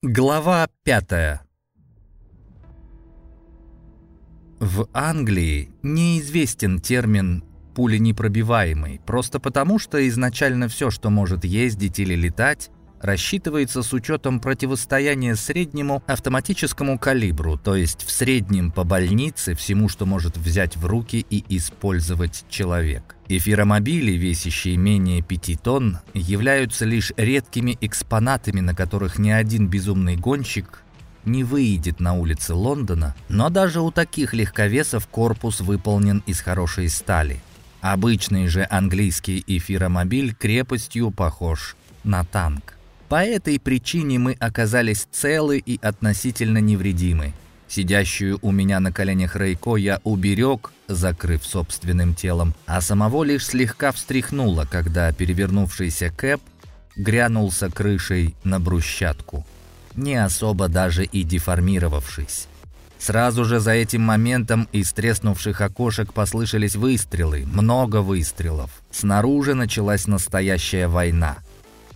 Глава пятая В Англии неизвестен термин «пуленепробиваемый», просто потому, что изначально все, что может ездить или летать, рассчитывается с учетом противостояния среднему автоматическому калибру, то есть в среднем по больнице всему, что может взять в руки и использовать человек. Эфиромобили, весящие менее 5 тонн, являются лишь редкими экспонатами, на которых ни один безумный гонщик не выйдет на улицы Лондона, но даже у таких легковесов корпус выполнен из хорошей стали. Обычный же английский эфиромобиль крепостью похож на танк. По этой причине мы оказались целы и относительно невредимы. Сидящую у меня на коленях Рейко я уберег, закрыв собственным телом, а самого лишь слегка встряхнуло, когда перевернувшийся Кэп грянулся крышей на брусчатку, не особо даже и деформировавшись. Сразу же за этим моментом из треснувших окошек послышались выстрелы, много выстрелов. Снаружи началась настоящая война.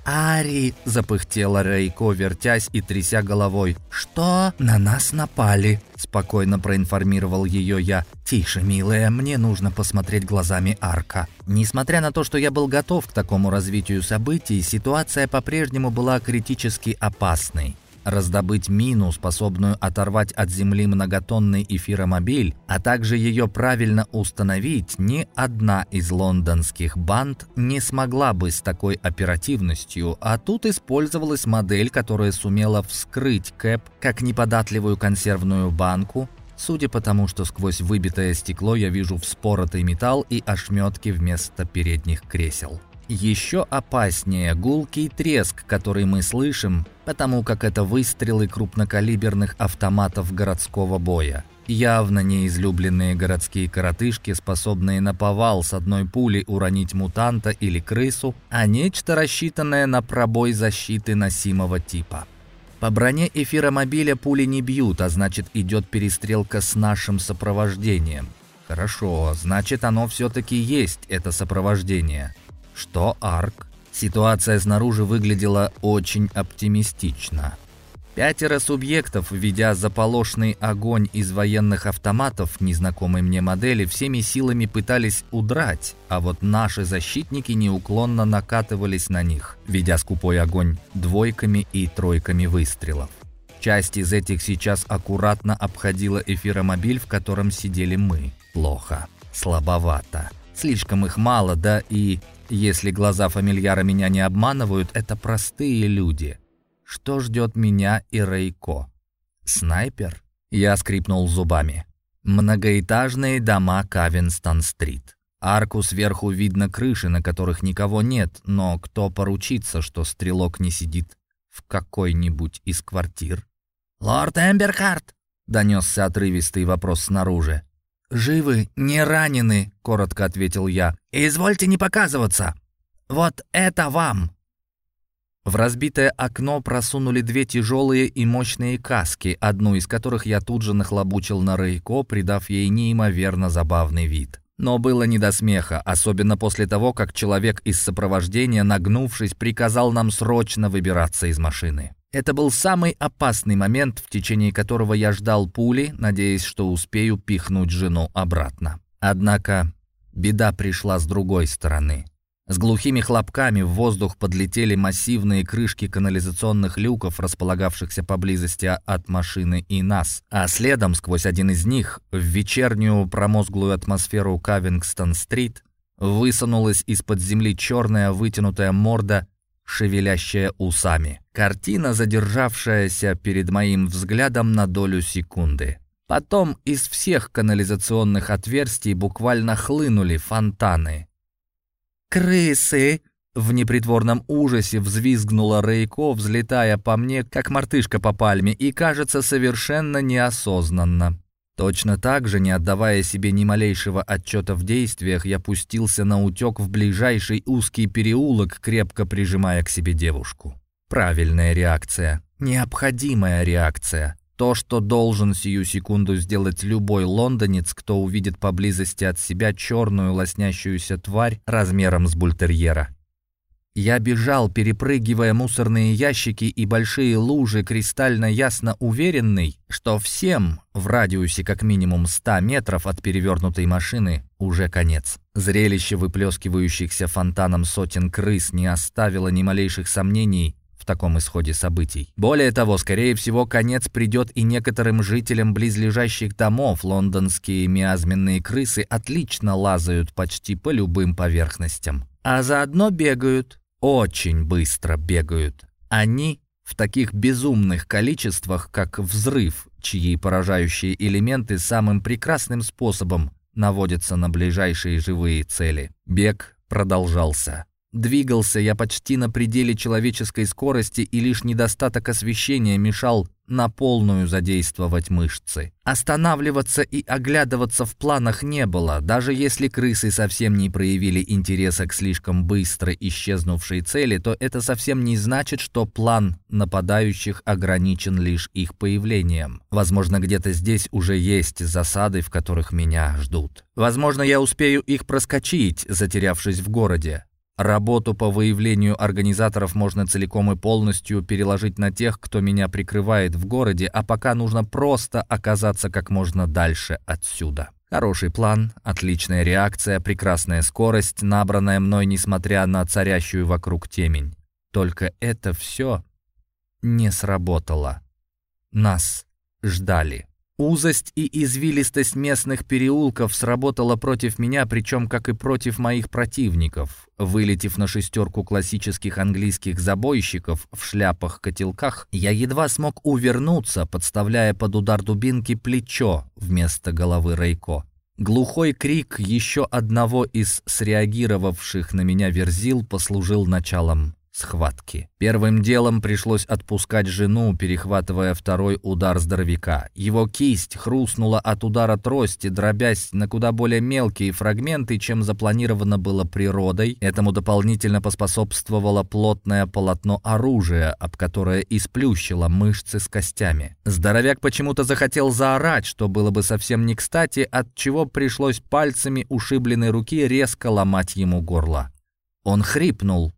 «Ари!» – запыхтела Рейко, вертясь и тряся головой. «Что? На нас напали!» – спокойно проинформировал ее я. «Тише, милая, мне нужно посмотреть глазами Арка». Несмотря на то, что я был готов к такому развитию событий, ситуация по-прежнему была критически опасной раздобыть мину, способную оторвать от земли многотонный эфиромобиль, а также ее правильно установить, ни одна из лондонских банд не смогла бы с такой оперативностью, а тут использовалась модель, которая сумела вскрыть Кэп как неподатливую консервную банку, судя по тому, что сквозь выбитое стекло я вижу вспоротый металл и ошметки вместо передних кресел. Еще опаснее гулкий треск, который мы слышим, потому как это выстрелы крупнокалиберных автоматов городского боя. Явно неизлюбленные городские коротышки, способные на повал с одной пули уронить мутанта или крысу, а нечто рассчитанное на пробой защиты носимого типа. По броне эфиромобиля пули не бьют, а значит идет перестрелка с нашим сопровождением. Хорошо, значит оно все-таки есть, это сопровождение. Что Арк? Ситуация снаружи выглядела очень оптимистично. Пятеро субъектов, ведя заполошный огонь из военных автоматов незнакомой мне модели, всеми силами пытались удрать, а вот наши защитники неуклонно накатывались на них, ведя скупой огонь двойками и тройками выстрелов. Часть из этих сейчас аккуратно обходила эфиромобиль, в котором сидели мы. Плохо. Слабовато. Слишком их мало, да и если глаза фамильяра меня не обманывают, это простые люди. Что ждет меня и Рейко? Снайпер? Я скрипнул зубами. Многоэтажные дома Кавинстон-стрит. Арку сверху видно крыши, на которых никого нет, но кто поручится, что стрелок не сидит в какой-нибудь из квартир? «Лорд Эмберхарт!» — донесся отрывистый вопрос снаружи. «Живы, не ранены», — коротко ответил я. «Извольте не показываться. Вот это вам!» В разбитое окно просунули две тяжелые и мощные каски, одну из которых я тут же нахлобучил на Рейко, придав ей неимоверно забавный вид. Но было не до смеха, особенно после того, как человек из сопровождения, нагнувшись, приказал нам срочно выбираться из машины. Это был самый опасный момент, в течение которого я ждал пули, надеясь, что успею пихнуть жену обратно. Однако беда пришла с другой стороны. С глухими хлопками в воздух подлетели массивные крышки канализационных люков, располагавшихся поблизости от машины и нас, а следом сквозь один из них в вечернюю промозглую атмосферу Кавингстон-стрит высунулась из-под земли черная вытянутая морда шевелящая усами. Картина, задержавшаяся перед моим взглядом на долю секунды. Потом из всех канализационных отверстий буквально хлынули фонтаны. «Крысы!» В непритворном ужасе взвизгнула Рейко, взлетая по мне, как мартышка по пальме, и, кажется, совершенно неосознанно. Точно так же, не отдавая себе ни малейшего отчета в действиях, я пустился на утек в ближайший узкий переулок, крепко прижимая к себе девушку. Правильная реакция. Необходимая реакция. То, что должен сию секунду сделать любой лондонец, кто увидит поблизости от себя черную лоснящуюся тварь размером с бультерьера. Я бежал, перепрыгивая мусорные ящики и большие лужи, кристально ясно уверенный, что всем в радиусе как минимум 100 метров от перевернутой машины уже конец. Зрелище выплескивающихся фонтаном сотен крыс не оставило ни малейших сомнений в таком исходе событий. Более того, скорее всего, конец придет и некоторым жителям близлежащих домов. Лондонские миазменные крысы отлично лазают почти по любым поверхностям. А заодно бегают, очень быстро бегают. Они в таких безумных количествах, как взрыв, чьи поражающие элементы самым прекрасным способом наводятся на ближайшие живые цели. Бег продолжался. Двигался я почти на пределе человеческой скорости, и лишь недостаток освещения мешал на полную задействовать мышцы. Останавливаться и оглядываться в планах не было, даже если крысы совсем не проявили интереса к слишком быстро исчезнувшей цели, то это совсем не значит, что план нападающих ограничен лишь их появлением. Возможно, где-то здесь уже есть засады, в которых меня ждут. Возможно, я успею их проскочить, затерявшись в городе. Работу по выявлению организаторов можно целиком и полностью переложить на тех, кто меня прикрывает в городе, а пока нужно просто оказаться как можно дальше отсюда. Хороший план, отличная реакция, прекрасная скорость, набранная мной, несмотря на царящую вокруг темень. Только это все не сработало. Нас ждали. Узость и извилистость местных переулков сработала против меня, причем как и против моих противников. Вылетев на шестерку классических английских забойщиков в шляпах-котелках, я едва смог увернуться, подставляя под удар дубинки плечо вместо головы Рейко. Глухой крик еще одного из среагировавших на меня верзил послужил началом схватки. Первым делом пришлось отпускать жену, перехватывая второй удар здоровяка. Его кисть хрустнула от удара трости, дробясь на куда более мелкие фрагменты, чем запланировано было природой. Этому дополнительно поспособствовало плотное полотно оружия, об которое исплющило мышцы с костями. Здоровяк почему-то захотел заорать, что было бы совсем не кстати, от чего пришлось пальцами ушибленной руки резко ломать ему горло. Он хрипнул,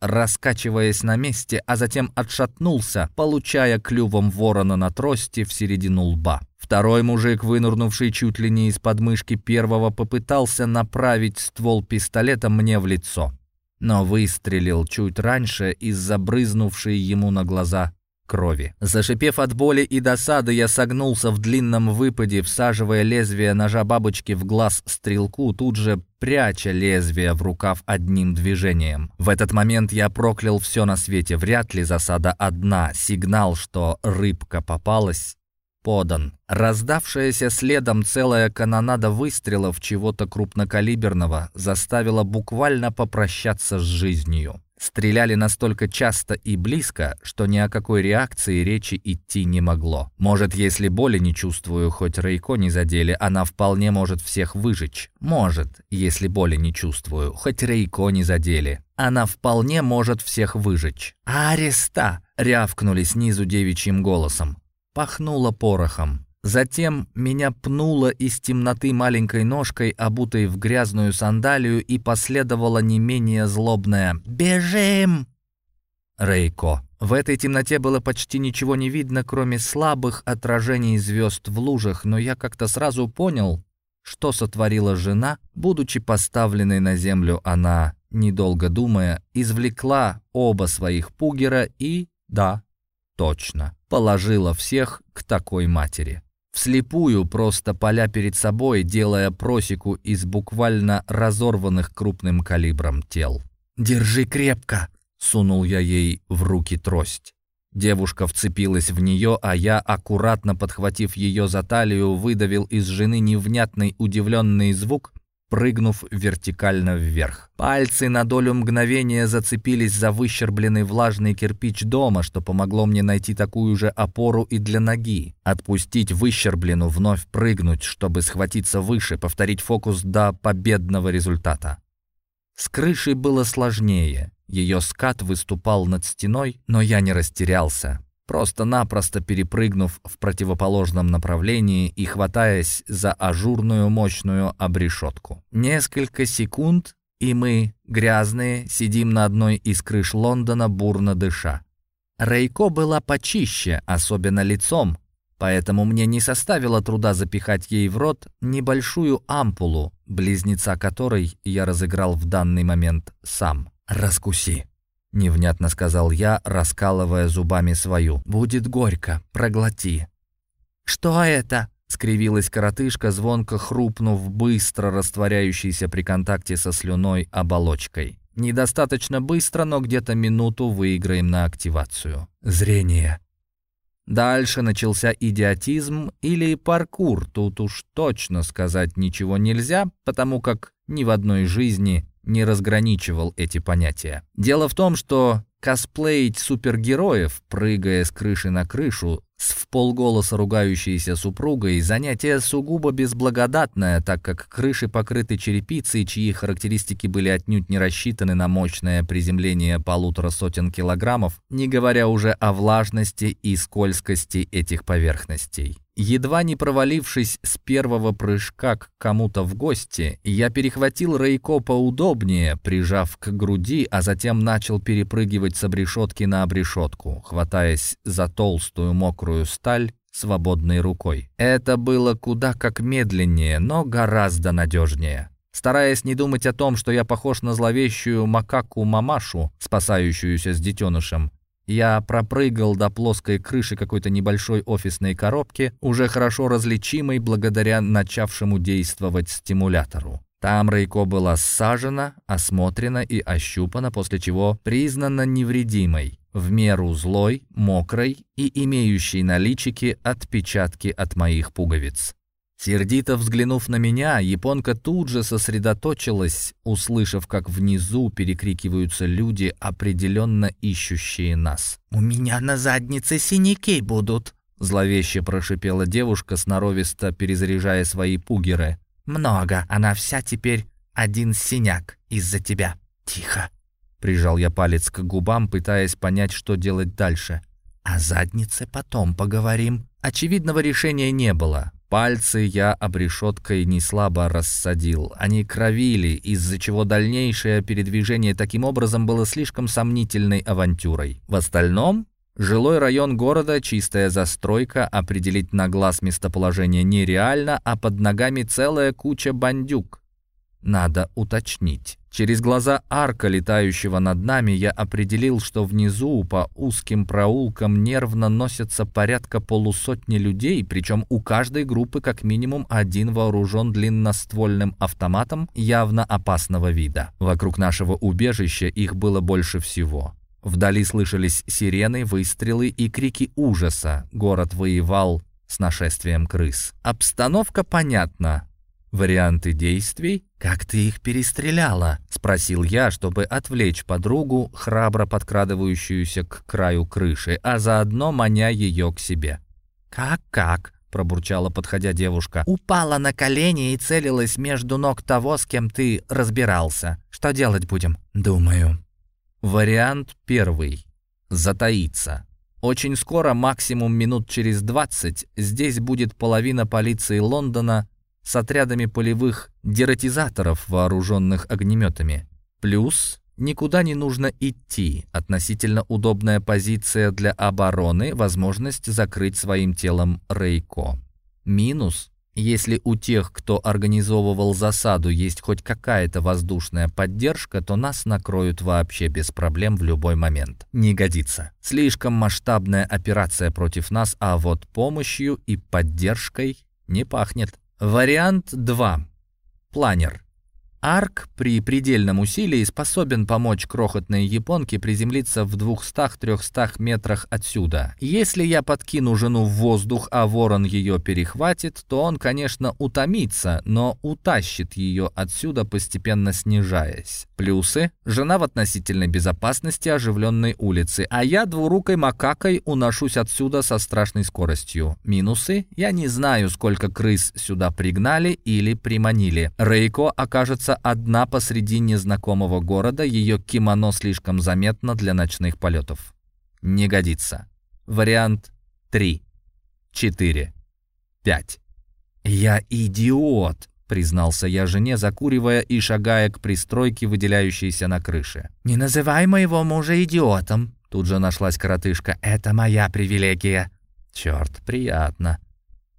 раскачиваясь на месте, а затем отшатнулся, получая клювом ворона на трости в середину лба. Второй мужик, вынурнувший чуть ли не из подмышки первого, попытался направить ствол пистолета мне в лицо, но выстрелил чуть раньше из-за брызнувшей ему на глаза крови. Зашипев от боли и досады, я согнулся в длинном выпаде, всаживая лезвие ножа бабочки в глаз стрелку, тут же пряча лезвие в рукав одним движением. В этот момент я проклял все на свете. Вряд ли засада одна. Сигнал, что рыбка попалась, подан. Раздавшаяся следом целая канонада выстрелов чего-то крупнокалиберного заставила буквально попрощаться с жизнью. Стреляли настолько часто и близко, что ни о какой реакции речи идти не могло. Может, если боли не чувствую, хоть Рейко не задели, она вполне может всех выжечь. Может, если боли не чувствую, хоть Рейко не задели. Она вполне может всех выжечь. «Ареста!» — рявкнули снизу девичьим голосом. Пахнуло порохом. Затем меня пнуло из темноты маленькой ножкой, обутой в грязную сандалию, и последовало не менее злобное «Бежим!» Рейко. В этой темноте было почти ничего не видно, кроме слабых отражений звезд в лужах, но я как-то сразу понял, что сотворила жена, будучи поставленной на землю она, недолго думая, извлекла оба своих пугера и, да, точно, положила всех к такой матери вслепую, просто поля перед собой, делая просеку из буквально разорванных крупным калибром тел. «Держи крепко!» — сунул я ей в руки трость. Девушка вцепилась в нее, а я, аккуратно подхватив ее за талию, выдавил из жены невнятный удивленный звук, прыгнув вертикально вверх. Пальцы на долю мгновения зацепились за выщербленный влажный кирпич дома, что помогло мне найти такую же опору и для ноги. Отпустить выщерблену, вновь прыгнуть, чтобы схватиться выше, повторить фокус до победного результата. С крышей было сложнее. Ее скат выступал над стеной, но я не растерялся просто-напросто перепрыгнув в противоположном направлении и хватаясь за ажурную мощную обрешетку. Несколько секунд, и мы, грязные, сидим на одной из крыш Лондона, бурно дыша. Рейко была почище, особенно лицом, поэтому мне не составило труда запихать ей в рот небольшую ампулу, близнеца которой я разыграл в данный момент сам. «Раскуси», — невнятно сказал я, раскалывая зубами свою. «Будет горько, проглоти». «Что это?» — скривилась коротышка, звонко хрупнув быстро растворяющейся при контакте со слюной оболочкой. Недостаточно быстро, но где-то минуту выиграем на активацию. Зрение. Дальше начался идиотизм или паркур. Тут уж точно сказать ничего нельзя, потому как ни в одной жизни не разграничивал эти понятия. Дело в том, что косплеить супергероев, прыгая с крыши на крышу, с вполголоса ругающейся супругой занятие сугубо безблагодатное, так как крыши покрыты черепицей, чьи характеристики были отнюдь не рассчитаны на мощное приземление полутора сотен килограммов, не говоря уже о влажности и скользкости этих поверхностей. Едва не провалившись с первого прыжка к кому-то в гости, я перехватил Рейко поудобнее, прижав к груди, а затем начал перепрыгивать с обрешетки на обрешетку, хватаясь за толстую мокрую сталь свободной рукой. Это было куда как медленнее, но гораздо надежнее. Стараясь не думать о том, что я похож на зловещую макаку-мамашу, спасающуюся с детенышем, я пропрыгал до плоской крыши какой-то небольшой офисной коробки, уже хорошо различимой благодаря начавшему действовать стимулятору. Там Рейко была сажена, осмотрена и ощупана, после чего признана невредимой, в меру злой, мокрой и имеющей на личике отпечатки от моих пуговиц. Сердито взглянув на меня, японка тут же сосредоточилась, услышав, как внизу перекрикиваются люди, определенно ищущие нас. «У меня на заднице синяки будут», — зловеще прошипела девушка, сноровисто перезаряжая свои пугеры. «Много, она вся теперь один синяк из-за тебя. Тихо». Прижал я палец к губам, пытаясь понять, что делать дальше. «О заднице потом поговорим». Очевидного решения не было. Пальцы я обрешеткой неслабо рассадил. Они кровили, из-за чего дальнейшее передвижение таким образом было слишком сомнительной авантюрой. В остальном, жилой район города, чистая застройка, определить на глаз местоположение нереально, а под ногами целая куча бандюк. Надо уточнить. Через глаза арка, летающего над нами, я определил, что внизу по узким проулкам нервно носятся порядка полусотни людей, причем у каждой группы как минимум один вооружен длинноствольным автоматом явно опасного вида. Вокруг нашего убежища их было больше всего. Вдали слышались сирены, выстрелы и крики ужаса. Город воевал с нашествием крыс. Обстановка понятна. Варианты действий? Как ты их перестреляла? Спросил я, чтобы отвлечь подругу, храбро подкрадывающуюся к краю крыши, а заодно маня ее к себе. Как-как? пробурчала, подходя девушка. «Упала на колени и целилась между ног того, с кем ты разбирался. Что делать будем?» «Думаю». Вариант первый. Затаиться. Очень скоро, максимум минут через двадцать, здесь будет половина полиции Лондона с отрядами полевых дератизаторов, вооруженных огнеметами. Плюс никуда не нужно идти, относительно удобная позиция для обороны, возможность закрыть своим телом Рейко. Минус если у тех, кто организовывал засаду, есть хоть какая-то воздушная поддержка, то нас накроют вообще без проблем в любой момент. Не годится. Слишком масштабная операция против нас, а вот помощью и поддержкой не пахнет. Вариант 2. Планер. Арк при предельном усилии способен помочь крохотной японке приземлиться в 200-300 метрах отсюда. Если я подкину жену в воздух, а ворон ее перехватит, то он, конечно, утомится, но утащит ее отсюда, постепенно снижаясь. Плюсы – жена в относительной безопасности оживленной улицы, а я двурукой макакой уношусь отсюда со страшной скоростью. Минусы – я не знаю, сколько крыс сюда пригнали или приманили. Рейко окажется одна посреди незнакомого города, ее кимоно слишком заметно для ночных полетов. Не годится. Вариант 3, 4, 5. «Я идиот!» Признался я жене, закуривая и шагая к пристройке, выделяющейся на крыше. «Не называй моего мужа идиотом!» Тут же нашлась коротышка. «Это моя привилегия!» «Черт, приятно!»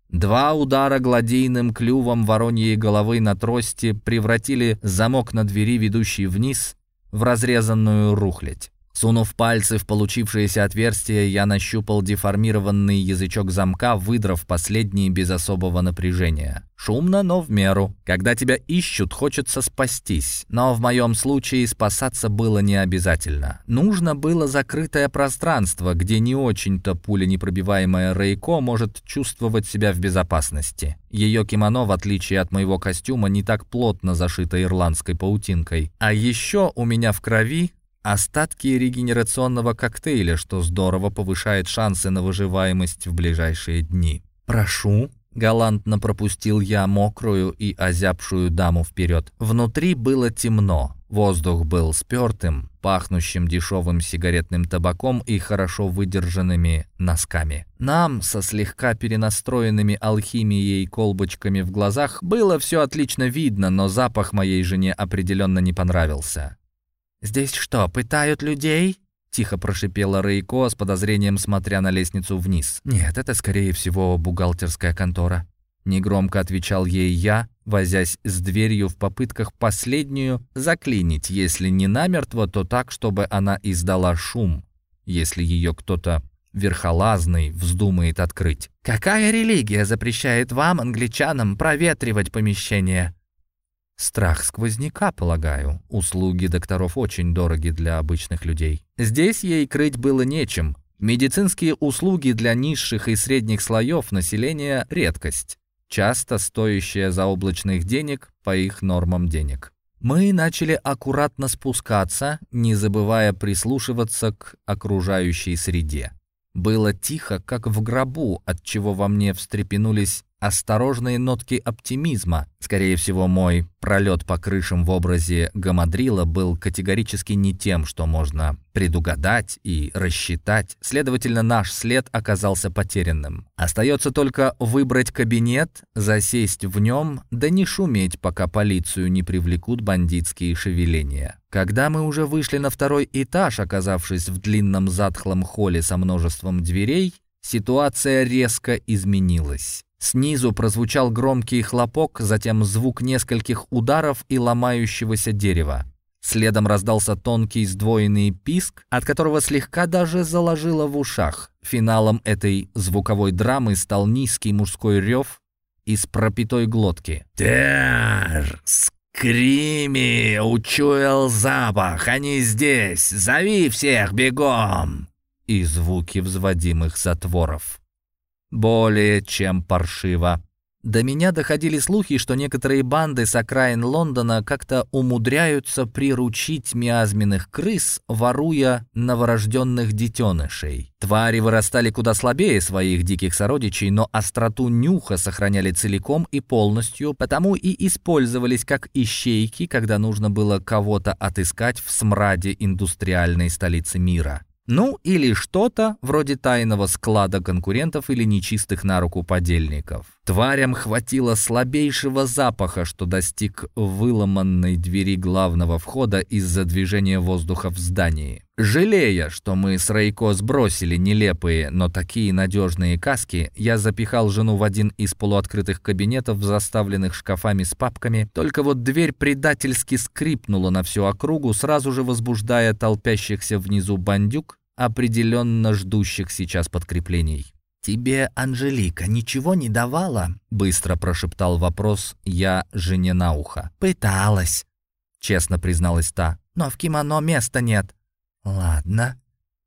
Два удара гладийным клювом вороньей головы на трости превратили замок на двери, ведущий вниз, в разрезанную рухлядь. Сунув пальцы в получившееся отверстие, я нащупал деформированный язычок замка, выдрав последний без особого напряжения. Шумно, но в меру. Когда тебя ищут, хочется спастись. Но в моем случае спасаться было не обязательно. Нужно было закрытое пространство, где не очень-то пуленепробиваемая Рейко может чувствовать себя в безопасности. Ее кимоно, в отличие от моего костюма, не так плотно зашито ирландской паутинкой. А еще у меня в крови Остатки регенерационного коктейля, что здорово повышает шансы на выживаемость в ближайшие дни. «Прошу», — галантно пропустил я мокрую и озябшую даму вперед. Внутри было темно, воздух был спертым, пахнущим дешевым сигаретным табаком и хорошо выдержанными носками. Нам, со слегка перенастроенными алхимией колбочками в глазах, было все отлично видно, но запах моей жене определенно не понравился. «Здесь что, пытают людей?» Тихо прошипела Рейко с подозрением, смотря на лестницу вниз. «Нет, это, скорее всего, бухгалтерская контора». Негромко отвечал ей я, возясь с дверью в попытках последнюю заклинить, если не намертво, то так, чтобы она издала шум, если ее кто-то верхолазный вздумает открыть. «Какая религия запрещает вам, англичанам, проветривать помещение?» Страх сквозняка, полагаю. Услуги докторов очень дороги для обычных людей. Здесь ей крыть было нечем. Медицинские услуги для низших и средних слоев населения – редкость, часто стоящая заоблачных денег по их нормам денег. Мы начали аккуратно спускаться, не забывая прислушиваться к окружающей среде. Было тихо, как в гробу, от чего во мне встрепенулись осторожные нотки оптимизма. Скорее всего, мой пролет по крышам в образе гамадрила был категорически не тем, что можно предугадать и рассчитать. Следовательно, наш след оказался потерянным. Остается только выбрать кабинет, засесть в нем, да не шуметь, пока полицию не привлекут бандитские шевеления. Когда мы уже вышли на второй этаж, оказавшись в длинном затхлом холле со множеством дверей, ситуация резко изменилась. Снизу прозвучал громкий хлопок, затем звук нескольких ударов и ломающегося дерева. Следом раздался тонкий сдвоенный писк, от которого слегка даже заложило в ушах. Финалом этой звуковой драмы стал низкий мужской рев из пропитой глотки. «Тер! Скрими! Учуял запах! Они здесь! Зови всех бегом!» И звуки взводимых затворов. Более чем паршиво. До меня доходили слухи, что некоторые банды с окраин Лондона как-то умудряются приручить миазменных крыс, воруя новорожденных детенышей. Твари вырастали куда слабее своих диких сородичей, но остроту нюха сохраняли целиком и полностью, потому и использовались как ищейки, когда нужно было кого-то отыскать в смраде индустриальной столицы мира. Ну, или что-то вроде тайного склада конкурентов или нечистых на руку подельников. Тварям хватило слабейшего запаха, что достиг выломанной двери главного входа из-за движения воздуха в здании. Жалея, что мы с Рейко сбросили нелепые, но такие надежные каски, я запихал жену в один из полуоткрытых кабинетов, заставленных шкафами с папками, только вот дверь предательски скрипнула на всю округу, сразу же возбуждая толпящихся внизу бандюк, определенно ждущих сейчас подкреплений. «Тебе Анжелика ничего не давала?» — быстро прошептал вопрос я жене на ухо. «Пыталась», — честно призналась та, — «но в кимоно места нет». «Ладно,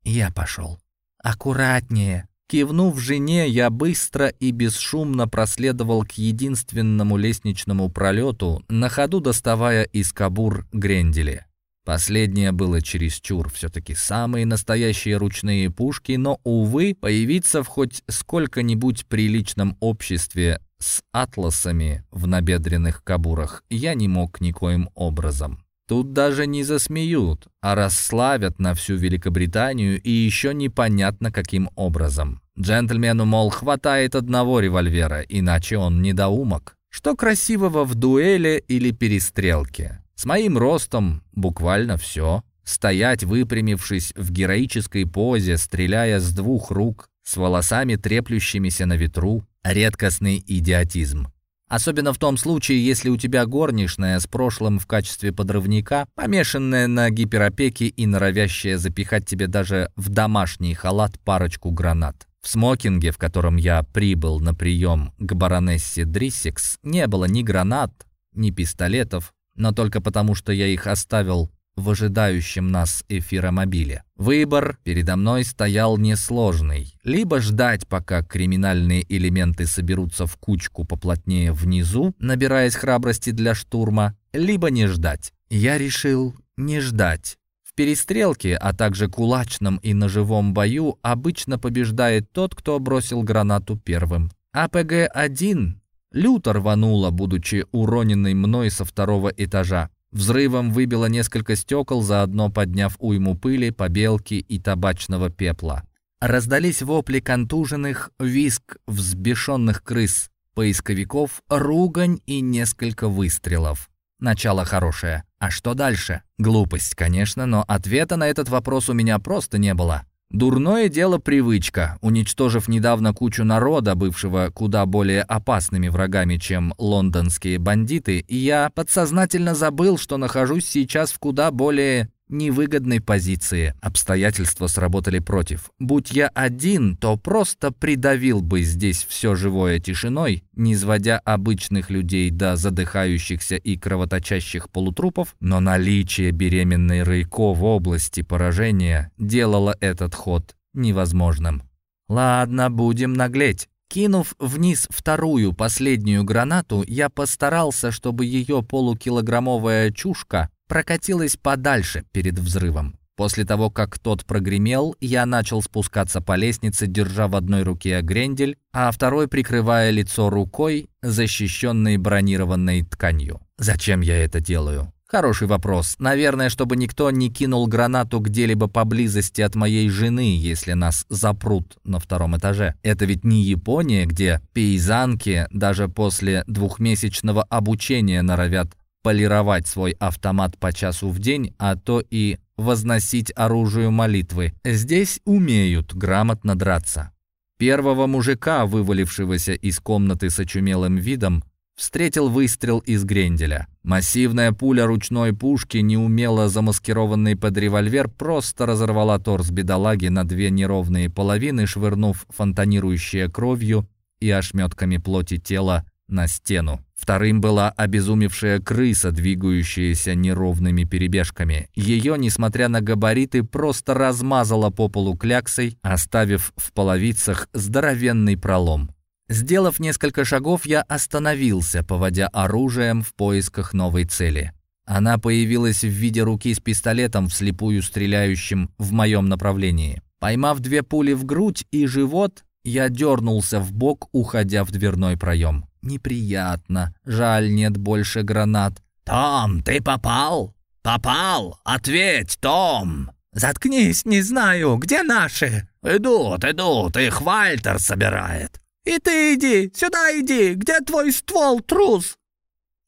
я пошел. Аккуратнее». Кивнув жене, я быстро и бесшумно проследовал к единственному лестничному пролету, на ходу доставая из кабур грендели. Последнее было чересчур, все-таки самые настоящие ручные пушки, но, увы, появиться в хоть сколько-нибудь приличном обществе с атласами в набедренных кабурах я не мог никоим образом. Тут даже не засмеют, а расславят на всю Великобританию и еще непонятно каким образом. Джентльмену, мол, хватает одного револьвера, иначе он недоумок. Что красивого в дуэли или перестрелке? С моим ростом буквально все. Стоять, выпрямившись в героической позе, стреляя с двух рук, с волосами, треплющимися на ветру. Редкостный идиотизм. Особенно в том случае, если у тебя горничная с прошлым в качестве подрывника, помешанная на гиперопеке и норовящая запихать тебе даже в домашний халат парочку гранат. В смокинге, в котором я прибыл на прием к баронессе Дриссекс, не было ни гранат, ни пистолетов, но только потому, что я их оставил в ожидающем нас эфиромобиле. Выбор передо мной стоял несложный. Либо ждать, пока криминальные элементы соберутся в кучку поплотнее внизу, набираясь храбрости для штурма, либо не ждать. Я решил не ждать. В перестрелке, а также кулачном и ножевом бою обычно побеждает тот, кто бросил гранату первым. АПГ-1 люто рванула, будучи уроненной мной со второго этажа. Взрывом выбило несколько стекол, заодно подняв уйму пыли, побелки и табачного пепла. Раздались вопли контуженных, виск взбешенных крыс, поисковиков, ругань и несколько выстрелов. Начало хорошее. А что дальше? Глупость, конечно, но ответа на этот вопрос у меня просто не было. Дурное дело привычка. Уничтожив недавно кучу народа, бывшего куда более опасными врагами, чем лондонские бандиты, я подсознательно забыл, что нахожусь сейчас в куда более невыгодной позиции. Обстоятельства сработали против. Будь я один, то просто придавил бы здесь все живое тишиной, не сводя обычных людей до задыхающихся и кровоточащих полутрупов, но наличие беременной Рейко в области поражения делало этот ход невозможным. Ладно, будем наглеть. Кинув вниз вторую, последнюю гранату, я постарался, чтобы ее полукилограммовая чушка прокатилась подальше перед взрывом. После того, как тот прогремел, я начал спускаться по лестнице, держа в одной руке грендель, а второй прикрывая лицо рукой, защищенной бронированной тканью. Зачем я это делаю? Хороший вопрос. Наверное, чтобы никто не кинул гранату где-либо поблизости от моей жены, если нас запрут на втором этаже. Это ведь не Япония, где пейзанки даже после двухмесячного обучения норовят полировать свой автомат по часу в день, а то и возносить оружию молитвы. Здесь умеют грамотно драться. Первого мужика, вывалившегося из комнаты с очумелым видом, встретил выстрел из гренделя. Массивная пуля ручной пушки, неумело замаскированный под револьвер, просто разорвала торс бедолаги на две неровные половины, швырнув фонтанирующее кровью и ошметками плоти тела на стену. Вторым была обезумевшая крыса, двигающаяся неровными перебежками. Ее, несмотря на габариты, просто размазала по полу кляксой, оставив в половицах здоровенный пролом. Сделав несколько шагов, я остановился, поводя оружием в поисках новой цели. Она появилась в виде руки с пистолетом, вслепую стреляющим в моем направлении. Поймав две пули в грудь и живот, я дернулся в бок, уходя в дверной проем. Неприятно. Жаль, нет больше гранат. «Том, ты попал? Попал? Ответь, Том!» «Заткнись, не знаю, где наши?» «Идут, идут, их Вальтер собирает». «И ты иди, сюда иди, где твой ствол, трус?»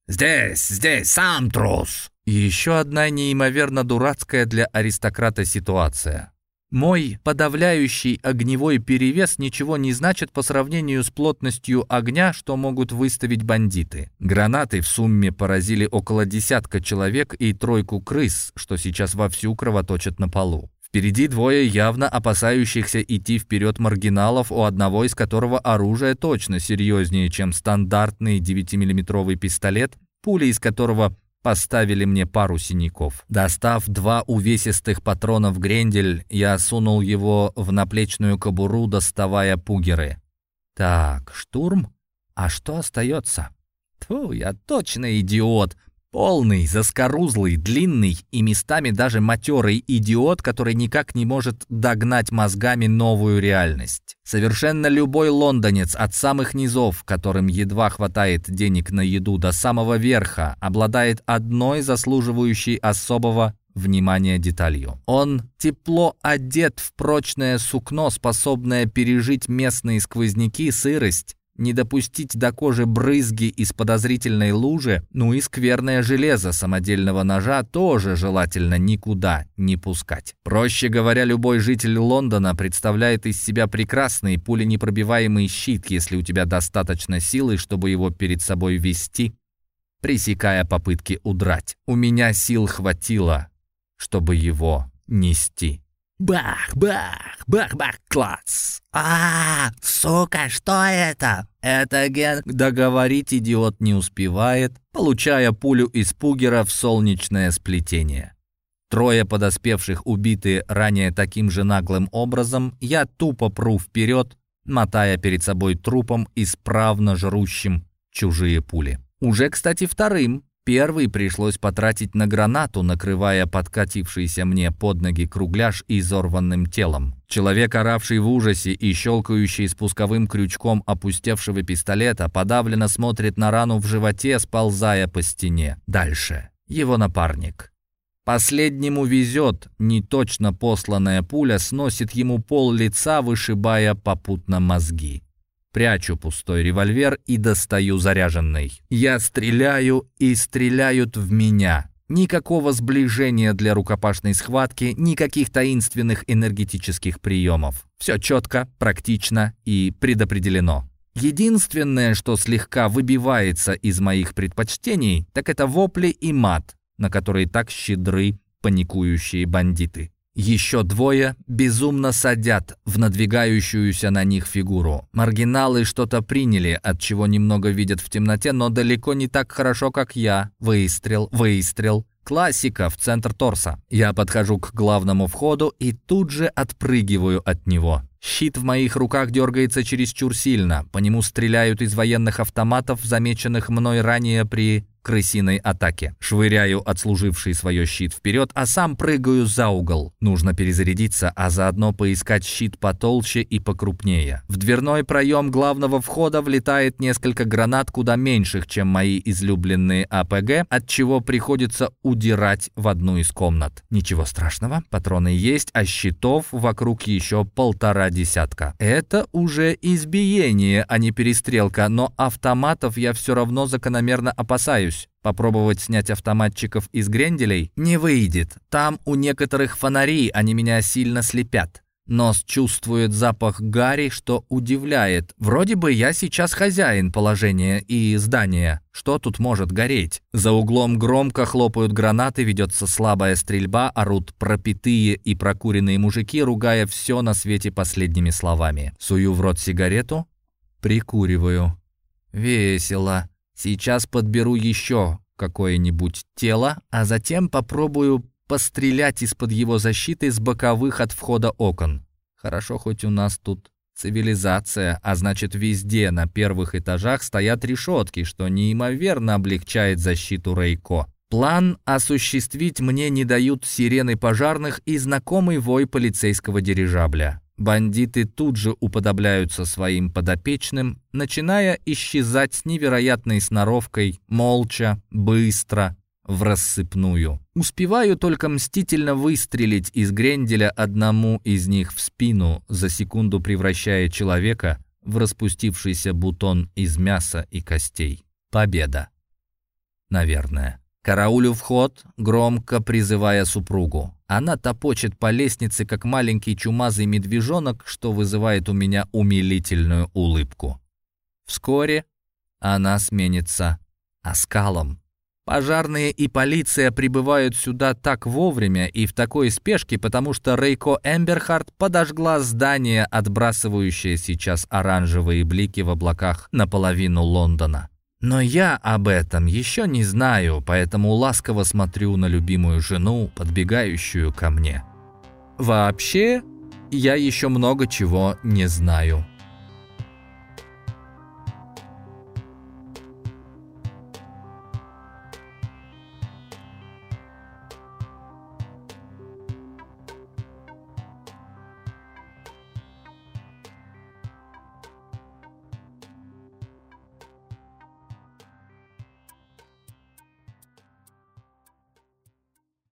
«Здесь, здесь, сам трус». Еще одна неимоверно дурацкая для аристократа ситуация. Мой подавляющий огневой перевес ничего не значит по сравнению с плотностью огня, что могут выставить бандиты. Гранаты в сумме поразили около десятка человек и тройку крыс, что сейчас вовсю кровоточат на полу. Впереди двое явно опасающихся идти вперед маргиналов, у одного из которого оружие точно серьезнее, чем стандартный 9-миллиметровый пистолет, пули из которого поставили мне пару синяков. Достав два увесистых патрона в грендель, я сунул его в наплечную кобуру, доставая пугеры. Так, штурм? А что остается? Тьфу, я точно идиот. Полный, заскорузлый, длинный и местами даже матерый идиот, который никак не может догнать мозгами новую реальность. Совершенно любой лондонец от самых низов, которым едва хватает денег на еду, до самого верха, обладает одной заслуживающей особого внимания деталью. Он тепло одет в прочное сукно, способное пережить местные сквозняки, сырость, не допустить до кожи брызги из подозрительной лужи, ну и скверное железо самодельного ножа тоже желательно никуда не пускать. Проще говоря, любой житель Лондона представляет из себя прекрасный пуленепробиваемый щит, если у тебя достаточно силы, чтобы его перед собой вести, пресекая попытки удрать. У меня сил хватило, чтобы его нести. Бах, бах, бах, бах, класс. А, сука, что это? Это ген... Договорить идиот не успевает, получая пулю из пугера в солнечное сплетение. Трое подоспевших убиты ранее таким же наглым образом, я тупо пру вперед, мотая перед собой трупом, исправно жрущим чужие пули. Уже, кстати, вторым, Первый пришлось потратить на гранату, накрывая подкатившийся мне под ноги кругляш изорванным телом. Человек, оравший в ужасе и щелкающий спусковым крючком опустевшего пистолета, подавленно смотрит на рану в животе, сползая по стене. Дальше. Его напарник. Последнему везет, неточно посланная пуля сносит ему пол лица, вышибая попутно мозги. Прячу пустой револьвер и достаю заряженный. Я стреляю, и стреляют в меня. Никакого сближения для рукопашной схватки, никаких таинственных энергетических приемов. Все четко, практично и предопределено. Единственное, что слегка выбивается из моих предпочтений, так это вопли и мат, на которые так щедры паникующие бандиты. Еще двое безумно садят в надвигающуюся на них фигуру. Маргиналы что-то приняли, от чего немного видят в темноте, но далеко не так хорошо, как я. Выстрел, выстрел. Классика в центр торса. Я подхожу к главному входу и тут же отпрыгиваю от него. Щит в моих руках дергается чересчур сильно. По нему стреляют из военных автоматов, замеченных мной ранее при крысиной атаке. Швыряю отслуживший свое щит вперед, а сам прыгаю за угол. Нужно перезарядиться, а заодно поискать щит потолще и покрупнее. В дверной проем главного входа влетает несколько гранат куда меньших, чем мои излюбленные АПГ, от чего приходится удирать в одну из комнат. Ничего страшного, патроны есть, а щитов вокруг еще полтора десятка. Это уже избиение, а не перестрелка, но автоматов я все равно закономерно опасаюсь. Попробовать снять автоматчиков из гренделей не выйдет. Там у некоторых фонари, они меня сильно слепят. Нос чувствует запах гари, что удивляет. Вроде бы я сейчас хозяин положения и здания. Что тут может гореть? За углом громко хлопают гранаты, ведется слабая стрельба, орут пропитые и прокуренные мужики, ругая все на свете последними словами. Сую в рот сигарету, прикуриваю. Весело. Сейчас подберу еще какое-нибудь тело, а затем попробую пострелять из-под его защиты с боковых от входа окон. Хорошо, хоть у нас тут цивилизация, а значит везде на первых этажах стоят решетки, что неимоверно облегчает защиту Рейко. План осуществить мне не дают сирены пожарных и знакомый вой полицейского дирижабля. Бандиты тут же уподобляются своим подопечным, начиная исчезать с невероятной сноровкой, молча, быстро, в рассыпную. Успеваю только мстительно выстрелить из гренделя одному из них в спину, за секунду превращая человека в распустившийся бутон из мяса и костей. Победа. Наверное. Караулю вход, громко призывая супругу. Она топочет по лестнице, как маленький чумазый медвежонок, что вызывает у меня умилительную улыбку. Вскоре она сменится оскалом. Пожарные и полиция прибывают сюда так вовремя и в такой спешке, потому что Рейко Эмберхарт подожгла здание, отбрасывающее сейчас оранжевые блики в облаках наполовину Лондона. Но я об этом еще не знаю, поэтому ласково смотрю на любимую жену, подбегающую ко мне. Вообще, я еще много чего не знаю.